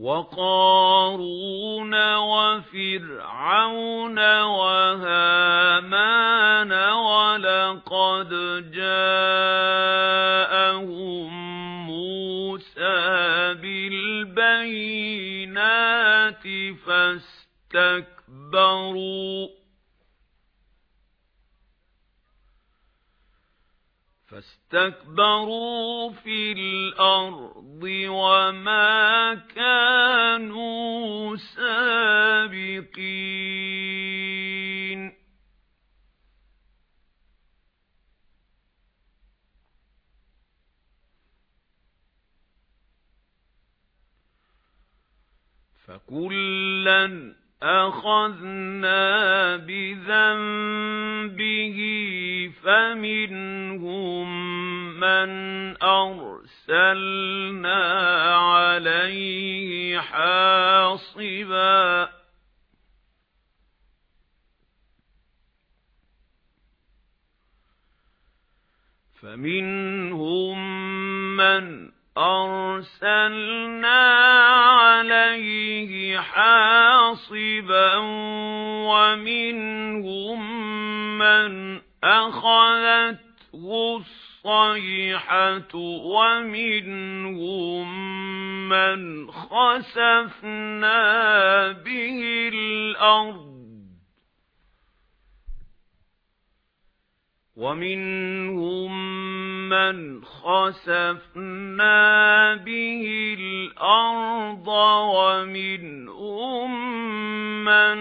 وَقَارُونَ وَفِرْعَوْنَ وَهَامَانَ وَلَقَدْ جَاءَهُم مُوسَى بِالْبَيِّنَاتِ فَاسْتَكْبَرُوا فَاسْتَكْبَرُوا فِي الْأَرْضِ وَمَا فَكُلًّا أَخَذْنَا بِذَنبِهِ فَمِنْهُمْ مَنْ أَرْسَلْنَا عَلَيْهِ حَاصِبًا. فَمِنْهُمْ مَنْ أَرْسَلْنَا عَلَيْهِ حَاصِبًا وَمِنْهُمْ مَنْ أَخَذَتْهُ الصَّيْحَةُ وَمِنْهُمْ مَنْ خَسَفْنَا بِهِ الْأَرْضَ وَمِنْهُمْ مَنْ خَسَفْنَا بِهِ الْأَرْضَ وَمِنْهُمْ مَنْ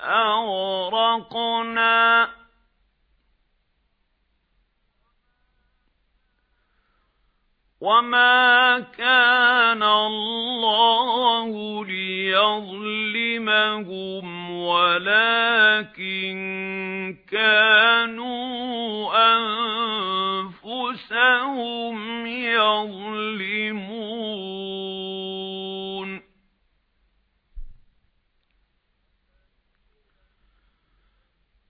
أَغْرَقْنَا وَمَا كَانَ اللَّهُ لِيَظْلِمَهُمْ وَلَكِنْ كَانُوا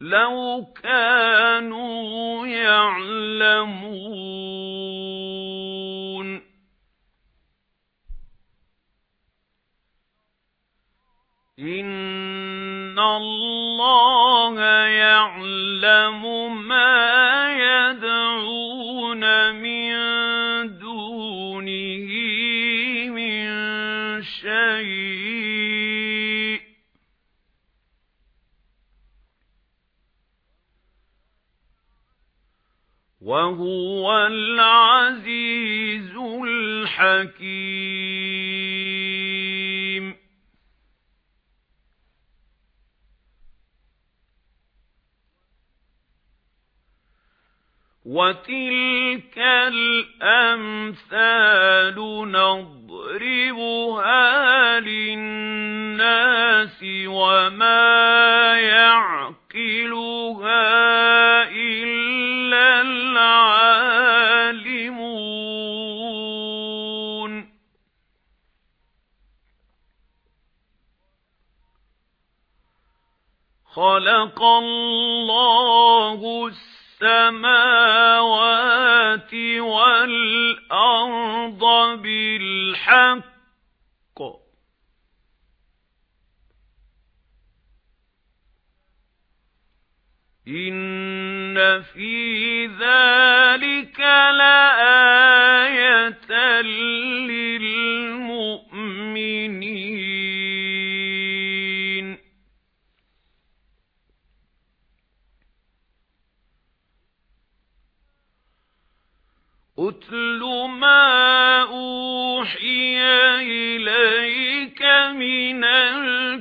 لَوْ كَانُوا يَعْلَمُونَ إِنَّ اللَّهَ يَعْلَمُ مَا يَدْعُونَ مِن دُونِهِ مِن شَيْءٍ وَهُوَ الْعَزِيزُ الْحَكِيمُ. وَتِلْكَ الْأَمْثَالُ نَضْرِبُهَا لِلنَّاسِ وَمَا خَلَقَ اللَّهُ السَّمَاوَاتِ وَالْأَرْضَ بِالْحَقِّ. إِنَّ فِي ذَلِكَ لَآيَةً أُتْلُ مَا أُوحِيَ إِلَيْكَ مِنَ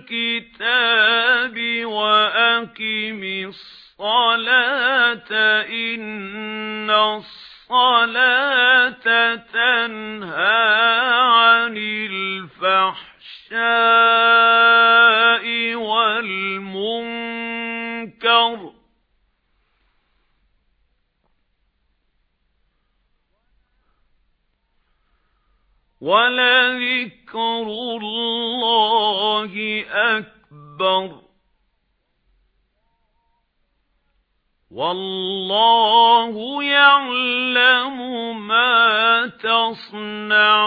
الْكِتَابِ وَأَقِمِ الصَّلَاةَ إِنَّ الصَّلَاةَ تَنْهَى عَنِ الْفَحْشَاءِ وَالْمُنكَرِ وَلَذِكْرُ اللَّهِ أَكْبَرُ. وَاللَّهُ يَعْلَمُ مَا تَصْنَعُونَ.